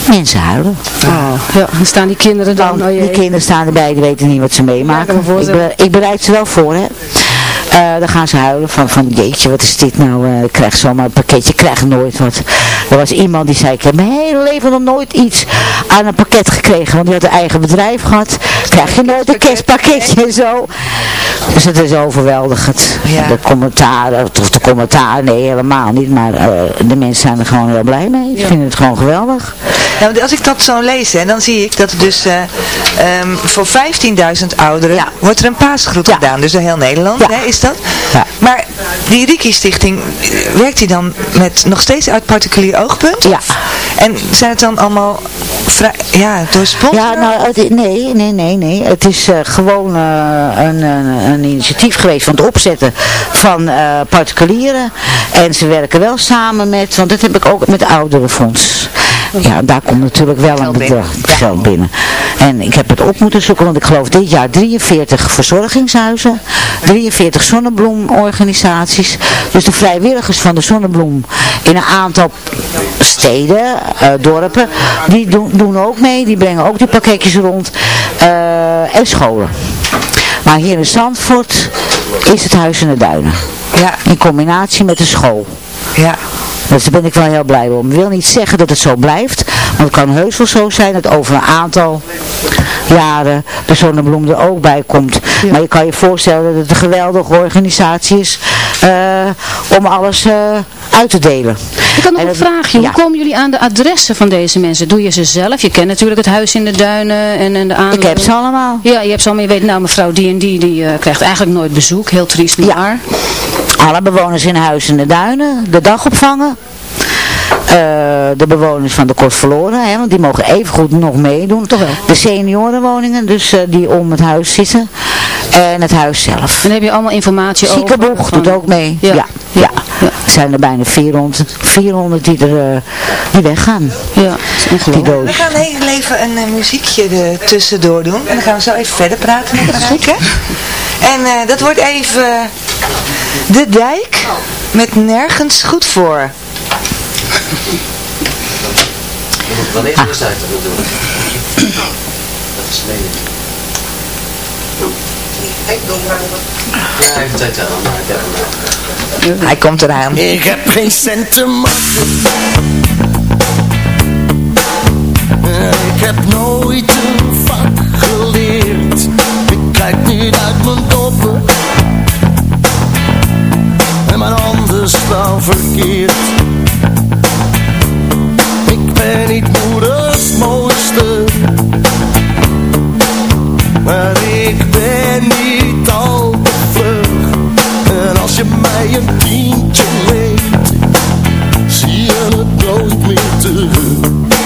mensen huilen. Oh, ja, dan staan die kinderen dan. Oh, Die kinderen staan erbij, die weten niet wat ze meemaken. ik be- ik bereid ze wel voor, hè. Eh, dan gaan ze huilen van, van jeetje, wat is dit nou? eh, ik krijg zomaar een pakketje, ik krijg nooit wat. Er was iemand die zei, ik heb mijn hele leven nog nooit iets aan een pakket gekregen. Want die had een eigen bedrijf gehad. Krijg je nooit een kerstpakketje en zo. Dus het is overweldigend. De commentaren, of de commentaar, nee helemaal niet. Maar eh, de mensen zijn er gewoon heel blij mee. Ze vinden het gewoon geweldig. Ja, want als ik dat zo lees, hè, dan zie ik dat er dus eh, ehm, voor 15.000 ouderen wordt er een paasgroet gedaan. Dus door heel Nederland hè, is dat. Maar die Riki Stichting, werkt die dan met nog steeds uit particulier oogpunt? Ja. En zijn het dan allemaal vrij, ja, door sponsor? Ja, nou, het- nee, nee, nee, nee. Het is eh, gewoon eh, een, een, een initiatief geweest van het opzetten van eh, particulieren. En ze werken wel samen met, want dat heb ik ook met ouderenfonds. Ja, daar komt natuurlijk wel een bedrag geld binnen. En ik heb het op moeten zoeken, want ik geloof dit jaar 43 verzorgingshuizen, 43 zonnebloemorganisaties. Dus de vrijwilligers van de zonnebloem in een aantal steden, eh, dorpen, die doen, doen ook mee. Die brengen ook die pakketjes rond. eh, en scholen. Maar hier in Zandvoort is het Huis in de Duinen. Ja. In combinatie met de school. Ja. Dus daar ben ik wel heel blij om. Ik wil niet zeggen dat het zo blijft. Want het kan heus wel zo zijn dat over een aantal jaren de zonnebloem er ook bij komt. Maar je kan je voorstellen dat het een geweldige organisatie is eh, om alles eh, uit te delen. Ik had nog En een vraagje. Ja. Hoe komen jullie aan de adressen van deze mensen? Doe je ze zelf? Je kent natuurlijk het huis in de duinen en, en de aanloop. Ik heb ze allemaal. Ja, je hebt ze allemaal. Je weet nou, mevrouw die en die, die eh, krijgt eigenlijk nooit bezoek. Heel triest, niet waar? Alle bewoners in huis in de duinen, de dagopvangen. Eh, de bewoners van de Kort Verloren, hè, want die mogen evengoed nog meedoen. Toch wel. De seniorenwoningen, dus eh, die om het huis zitten. En het huis zelf. En dan heb je allemaal informatie over. Ziekenboeg van- doet ook mee. Ja. Ja. ja. Er zijn er bijna 400, 400 die er eh, die weggaan. Ja, die dood. We gaan heel even een muziekje er tussendoor doen. En dan gaan we zo even verder praten met elkaar. Hè? En eh, dat wordt even De Dijk met Nergens Goed Voor. Wanneer is het uit natuurlijk? Dat is lelijk. Ja, even tijd aan, maar ik heb hem Hij komt eraan. Ik heb geen cent te maken. Ik heb nooit een vak geleerd. Ik kijk niet uit mijn doppen. En mijn handen staan verkeerd. Ben niet moeders mooiste. Maar ik ben niet al te vlug. En als je mij een tientje leent, zie je het nooit meer terug.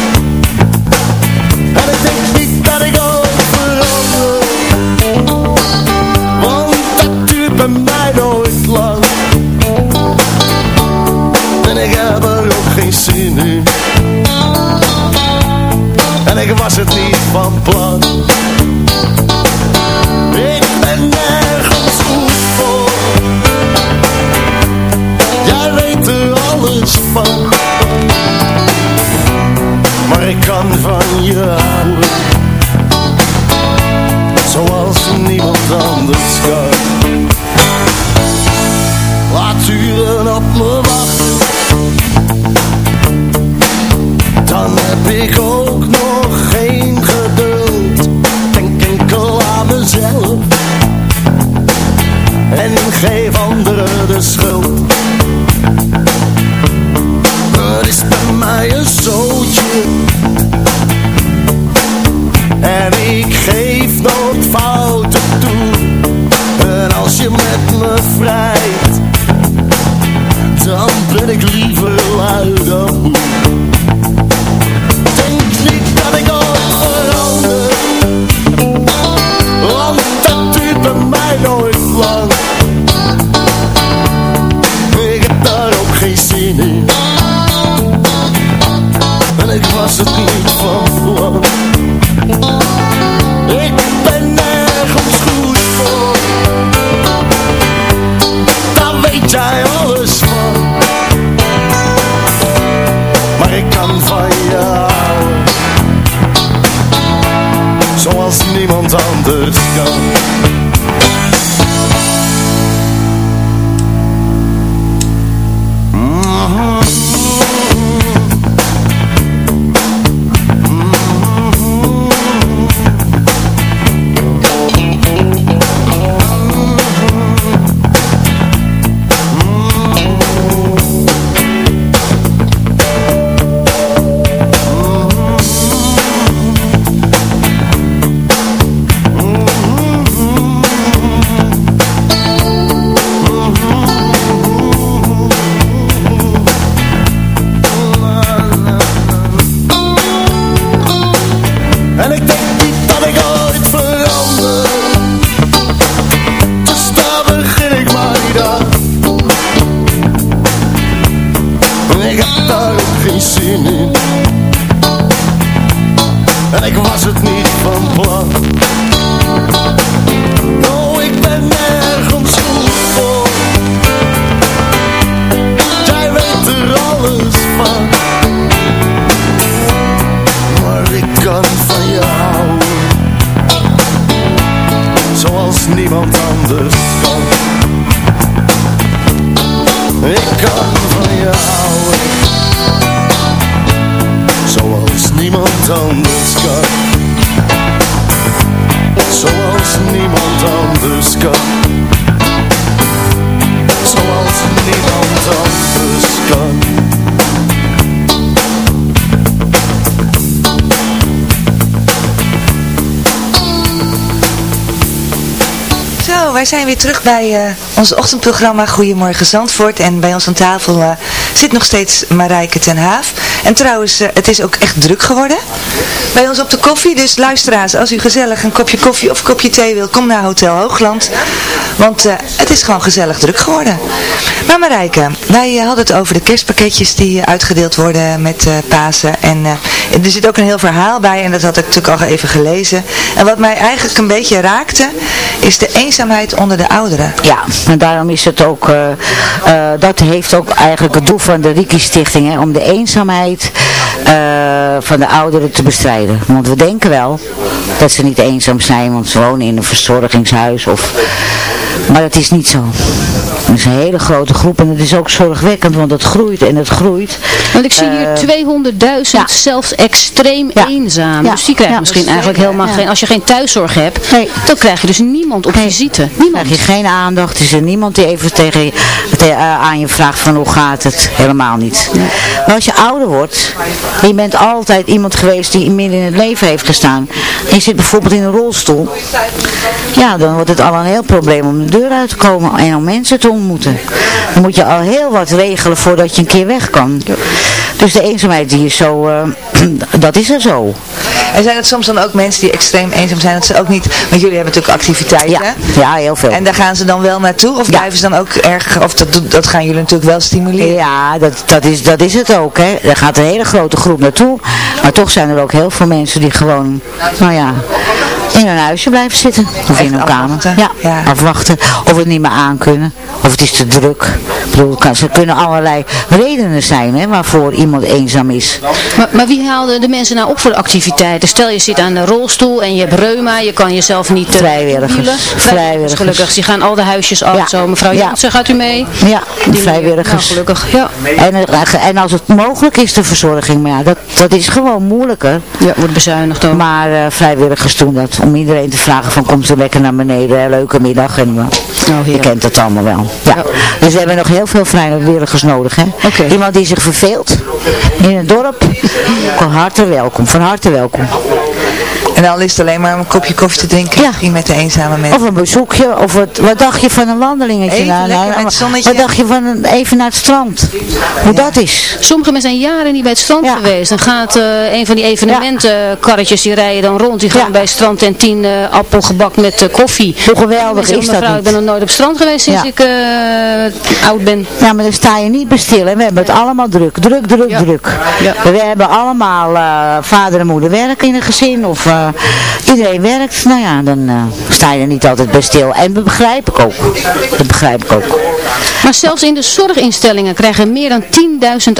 Terug bij eh, ons ochtendprogramma Goedemorgen Zandvoort. En bij ons aan tafel eh, zit nog steeds Marijke ten Haaf. En trouwens, eh, het is ook echt druk geworden. Bij ons op de koffie. Dus luisteraars, als u gezellig een kopje koffie of een kopje thee wil, kom naar Hotel Hoogland. Want het is gewoon gezellig druk geworden. Maar Marijke, wij hadden het over de kerstpakketjes die uitgedeeld worden met Pasen. En er zit ook een heel verhaal bij en dat had ik natuurlijk al even gelezen. En wat mij eigenlijk een beetje raakte, is de eenzaamheid onder de ouderen. Ja, en daarom is het ook, eh, eh, dat heeft ook eigenlijk het doel van de Riki Stichting, hè, om de eenzaamheid eh, van de ouderen te bestrijden. Want we denken wel dat ze niet eenzaam zijn, want ze wonen in een verzorgingshuis of... Maar dat is niet zo. Het is een hele grote groep en het is ook zorgwekkend, want het groeit en het groeit. Want ik zie hier 200.000 zelfs extreem eenzaam. Dus die krijgen misschien eigenlijk helemaal geen... Als je geen thuiszorg hebt, dan krijg je dus niemand op visite. Niemand. krijg je geen aandacht. Is er niemand die even tegen, uh, aan je vraagt van hoe gaat het? Helemaal niet. Maar als je ouder wordt, je bent altijd iemand geweest die midden in het leven heeft gestaan. En je zit bijvoorbeeld in een rolstoel. Ja, dan wordt het al een heel probleem om de deur uit te komen en om mensen te ontmoeten. Dan moet je al heel wat regelen voordat je een keer weg kan. Dus de eenzaamheid die is zo, uh, dat is er zo. En zijn het soms dan ook mensen die extreem eenzaam zijn, dat ze ook niet, want jullie hebben natuurlijk activiteiten. Ja, ja heel veel. En daar gaan ze dan wel naartoe? Of blijven ze dan ook erg, of dat, dat gaan jullie natuurlijk wel stimuleren? Ja, dat, dat, is, dat is het ook. Hè. Er gaat een hele grote groep naartoe. Maar toch zijn er ook heel veel mensen die gewoon, nou ja, in hun huisje blijven zitten. Of in hun kamer. Ja, afwachten. Of het niet meer aan kunnen. Of het is te druk. Ik bedoel, ze kunnen allerlei redenen zijn hè, waarvoor iemand eenzaam is. Maar, maar wie haalde de mensen nou op voor de activiteiten? Stel je zit aan de rolstoel en je hebt reuma. Je kan jezelf niet uh, Vrijwilligers. Vrijwilligers. Gelukkig. Die gaan al de huisjes af. Zo, mevrouw ja. Jansen, gaat u mee? Ja, die, vrijwilligers. Nou, gelukkig. Ja. En, en als het mogelijk is de verzorging. Maar ja, dat, dat is gewoon moeilijker. Ja, wordt bezuinigd ook. Maar uh, vrijwilligers doen dat om iedereen te vragen van komt u lekker naar beneden, leuke middag. En, oh, je kent het allemaal wel. Ja. Dus we hebben nog heel veel vrijwilligers nodig. Hè? Okay. Iemand die zich verveelt in het dorp, van harte welkom, van harte welkom. En dan is het alleen maar een kopje koffie te drinken ja. misschien met de eenzame mensen. Of een bezoekje, of wat, wat dacht je van een wandelingetje? Even naar, naar, het zonnetje. Wat dacht je van een, even naar het strand? Hoe ja. dat is. Sommige mensen zijn jaren niet bij het strand ja. geweest. Dan gaat uh, een van die evenementenkarretjes, die rijden dan rond. Die gaan bij het strand en tien uh, appelgebak met uh, koffie. Hoe geweldig is dat Ik ben nog nooit op het strand geweest sinds ik oud ben. Ja, maar dan sta je niet bestil. En we hebben het allemaal druk. Druk, druk, druk. We hebben allemaal vader en moeder werken in een gezin. Of iedereen werkt, nou ja, dan uh, sta je er niet altijd bij stil. En dat begrijp ik ook. Dat begrijp ik ook. Maar zelfs in de zorginstellingen krijgen meer dan 10.000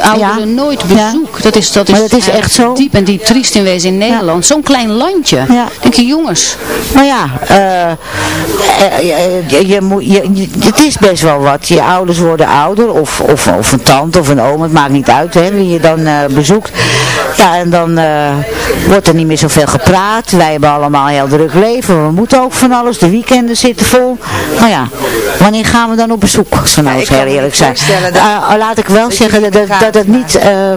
ouderen ja. nooit bezoek. Ja. Dat is, dat is, maar dat is echt zo. diep en diep triest in wezen in Nederland. Zo'n klein landje. Denk je, jongens. Maar ja, uh, je, je, moet, je, het is best wel wat. Je ouders worden ouder. Of, of, of een tante of een oom. Het maakt niet uit hè, wie je dan bezoekt. Ja, en dan wordt er niet meer zoveel gepraat. Wij hebben allemaal heel druk leven. We moeten ook van alles. De weekenden zitten vol. Nou ja, wanneer gaan we dan op bezoek? We nou eens heel eerlijk zijn. Dat, uh, laat ik wel zeggen dat, dat, dat het niet... Uh,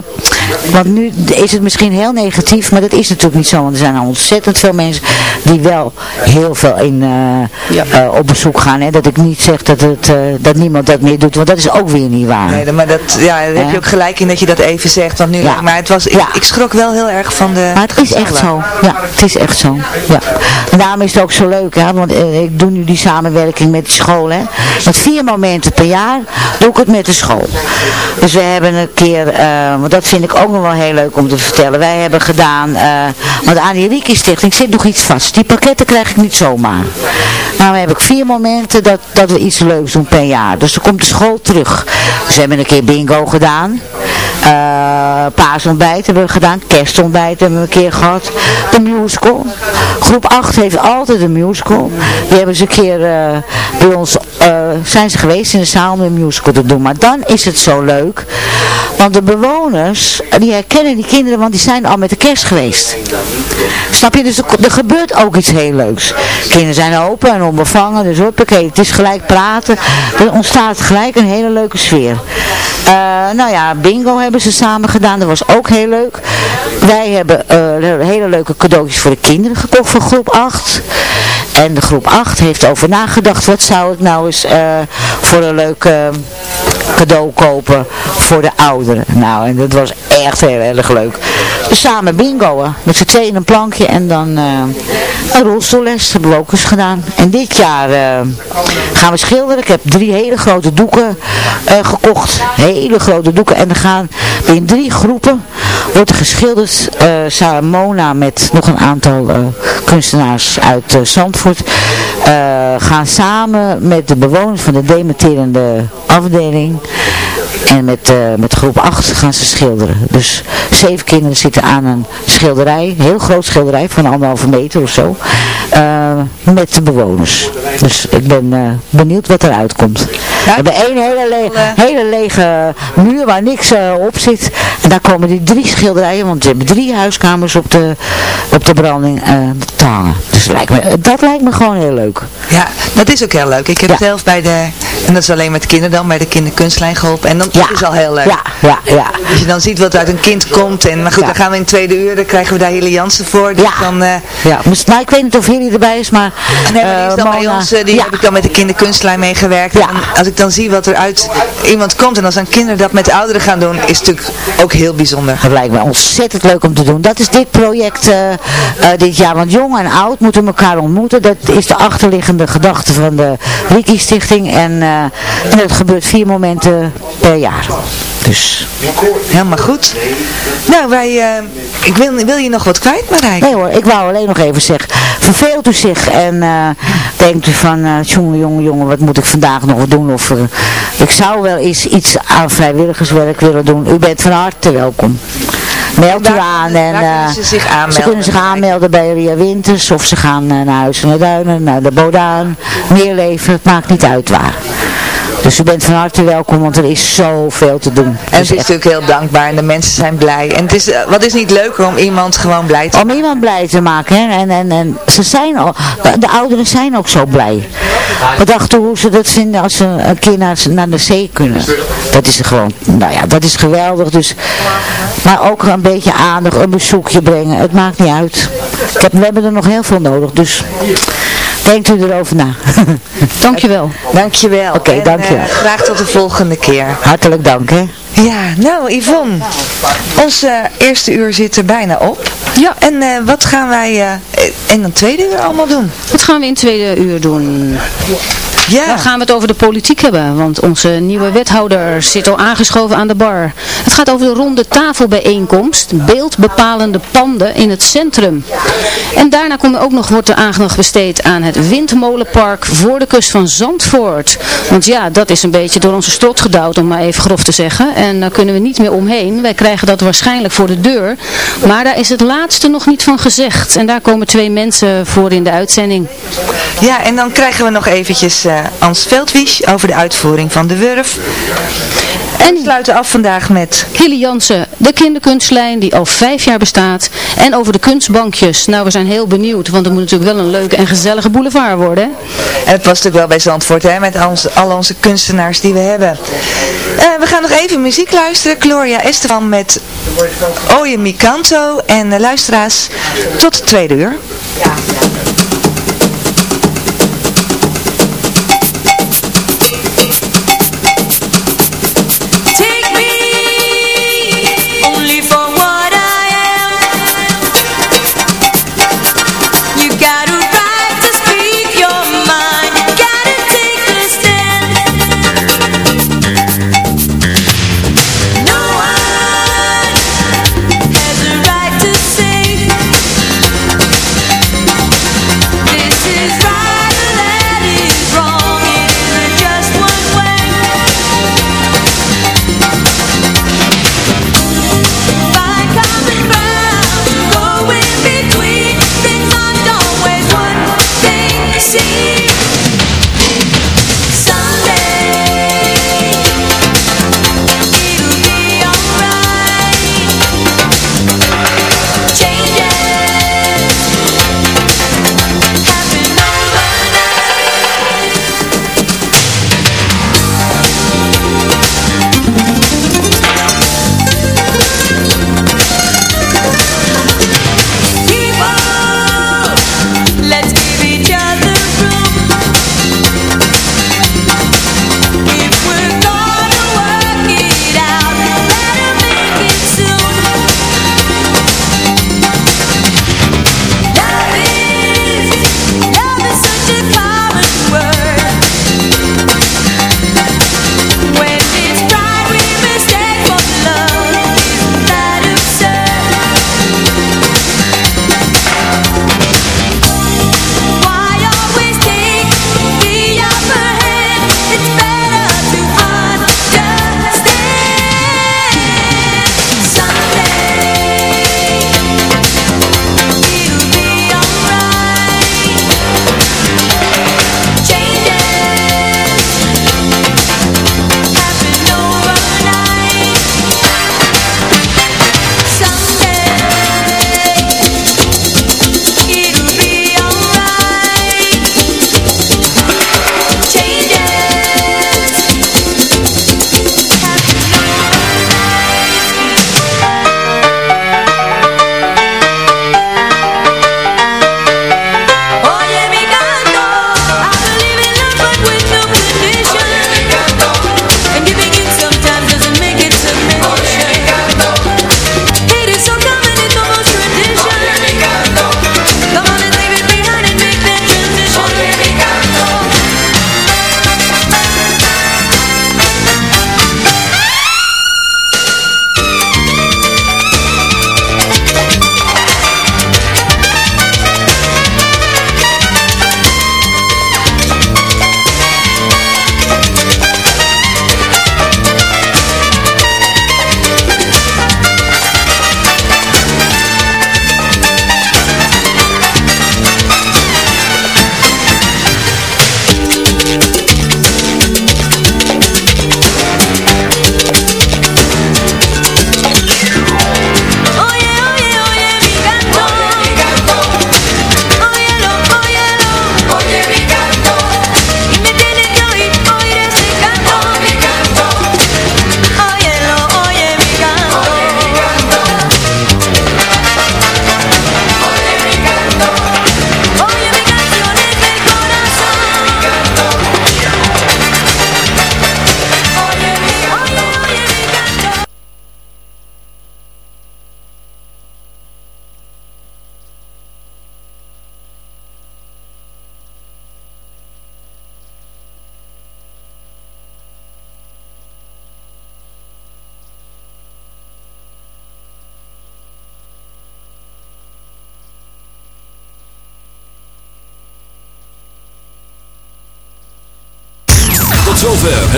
Want nu is het misschien heel negatief, maar dat is natuurlijk niet zo. Want er zijn al ontzettend veel mensen die wel heel veel in, eh, eh, op bezoek gaan. Hè? Dat ik niet zeg dat, het, eh, dat niemand dat meer doet, want dat is ook weer niet waar. Nee, maar dat, ja, daar heb je ook gelijk in dat je dat even zegt. Want nu, Ja. maar het was, ik, ik schrok wel heel erg van de Maar het is echt zo. Ja, het is echt zo. Ja. En daarom is het ook zo leuk, hè? want eh, ik doe nu die samenwerking met de school. Hè? Want vier momenten per jaar doe ik het met de school. Dus we hebben een keer, eh, want dat vind ik ook nog wel heel leuk om te vertellen. Wij hebben gedaan, eh, want aan die Riki Stichting zit nog iets vast. Die pakketten krijg ik niet zomaar. Nou, dan heb ik vier momenten dat, dat we iets leuks doen per jaar. Dus dan komt de school terug. Dus we hebben een keer bingo gedaan. Eh paasontbijt hebben we gedaan. Kerstontbijt hebben we een keer gehad. De Groep 8 heeft altijd een musical. Die hebben ze een keer eh, bij ons, eh, zijn ze geweest in de zaal om een musical te doen. Maar dan is het zo leuk. Want de bewoners, die herkennen die kinderen, want die zijn al met de kerst geweest. Snap je? Dus er, er gebeurt ook iets heel leuks. Kinderen zijn open en onbevangen, dus hoppakee, het is gelijk praten. Er ontstaat gelijk een hele leuke sfeer. Eh, nou ja, bingo hebben ze samen gedaan, dat was ook heel leuk. Wij hebben eh, hele leuke cadeautjes voor de kinderen gekocht voor groep 8. En de groep 8 heeft over nagedacht, wat zou ik nou eens eh, voor een leuk eh, cadeau kopen voor de ouderen. Nou, en dat was echt heel erg leuk. Dus samen bingoen, met z'n tweeën een plankje en dan eh, een rolstoelles hebben we ook eens gedaan. En dit jaar eh, gaan we schilderen. Ik heb drie hele grote doeken eh, gekocht. Hele grote doeken. En dan gaan in drie groepen wordt er geschilderd. eh Sarah Mona met nog een aantal kunstenaars uit Zandvoort. gaan samen met de bewoners van de dementerende afdeling. En met, eh, met groep 8 gaan ze schilderen. Dus zeven kinderen zitten aan een schilderij. Een heel groot schilderij van anderhalve meter of zo. eh, met de bewoners. Dus ik ben eh, benieuwd wat eruit komt. We hebben één hele, le- hele lege muur waar niks eh, op zit. En daar komen die drie schilderijen, want we hebben drie huiskamers op de, op de branding eh, te hangen. Dus dat lijkt, me, dat lijkt me gewoon heel leuk. Ja, dat is ook heel leuk. Ik heb zelf bij de, en dat is alleen met kinderen dan, bij de kinderkunstlijn geholpen. En dan is al heel leuk. Ja, ja, ja. Als je dan ziet wat uit een kind komt. En, maar goed, dan gaan we in tweede uur, dan krijgen we daar Hille Jansen voor. Dus dan, eh, Ja, nou, ik weet niet of Hilly erbij is, maar... Nee, maar die is eh, bij ons, eh, die heb ik dan met de kinderkunstlijn meegewerkt. En als ik dan zie wat er uit iemand komt en als dan kinderen dat met de ouderen gaan doen, is het natuurlijk ook heel bijzonder. Dat lijkt me ontzettend leuk om te doen. Dat is dit project eh, eh, dit jaar. Want jong en oud moeten elkaar ontmoeten. Dat is de achterliggende gedachte van de Wiki Stichting. En, eh, en gebeurt vier momenten per jaar. Dus. Helemaal goed. Nou, wij, eh, ik wil, wil je nog wat kwijt, Marijk? Nee hoor, ik wou alleen nog even zeggen. Verveelt u zich en eh, denkt u van, eh jongen, jongen, jongen, wat moet ik vandaag nog doen? Of ik zou wel eens iets aan vrijwilligerswerk willen doen. U bent van harte welkom. Meld u aan en kunnen ze zich aanmelden? ze kunnen zich aanmelden bij Ria Winters of ze gaan naar Huis van de Duinen, naar de Bodaan, Meerleven, het maakt niet uit waar. Dus u bent van harte welkom, want er is zoveel te doen. En het is natuurlijk heel dankbaar en de mensen zijn blij. En het is, eh, wat is niet leuker om iemand gewoon blij te Om iemand blij te maken. Hè? En, en, en ze zijn al, de ouderen zijn ook zo blij. We dachten hoe ze dat vinden als ze een keer naar, naar de zee kunnen. Dat is gewoon, nou ja, dat is geweldig. Dus, maar ook een beetje aandacht, een bezoekje brengen. Het maakt niet uit. Ik heb, we hebben er nog heel veel nodig. Dus denkt u erover na. Dankjewel. Dankjewel. Oké, En, dankjewel. eh, graag tot de volgende keer. Hartelijk dank hè. Ja, nou Yvonne, ons eh, eerste uur zit er bijna op. Ja. En eh, wat gaan wij eh, in het tweede uur allemaal doen? Wat gaan we in het tweede uur doen? Ja. Dan gaan we het over de politiek hebben, want onze nieuwe wethouder zit al aangeschoven aan de bar. Het gaat over de ronde tafelbijeenkomst, beeldbepalende panden in het centrum. En daarna komt er ook nog, wordt er aandacht besteed aan het windmolenpark voor de kust van Zandvoort. Want ja, dat is een beetje door onze strot gedouwd, om maar even grof te zeggen. En daar kunnen we niet meer omheen. Wij krijgen dat waarschijnlijk voor de deur. Maar daar is het laatste nog niet van gezegd. En daar komen twee mensen voor in de uitzending. Ja, en dan krijgen we nog eventjes eh, uh, Ans Veldwies over de uitvoering van de Wurf. En we sluiten af vandaag met Hilly Jansen, de kinderkunstlijn die al vijf jaar bestaat. En over de kunstbankjes. Nou, we zijn heel benieuwd, want het moet natuurlijk wel een leuke en gezellige boulevard worden. Hè? En het was natuurlijk wel bij Zandvoort, hè, met ons, al onze kunstenaars die we hebben. Uh, we gaan nog even muziek luisteren. Gloria Estefan met Oye Mi Canto. En uh, luisteraars, tot het tweede uur. Ja, ja.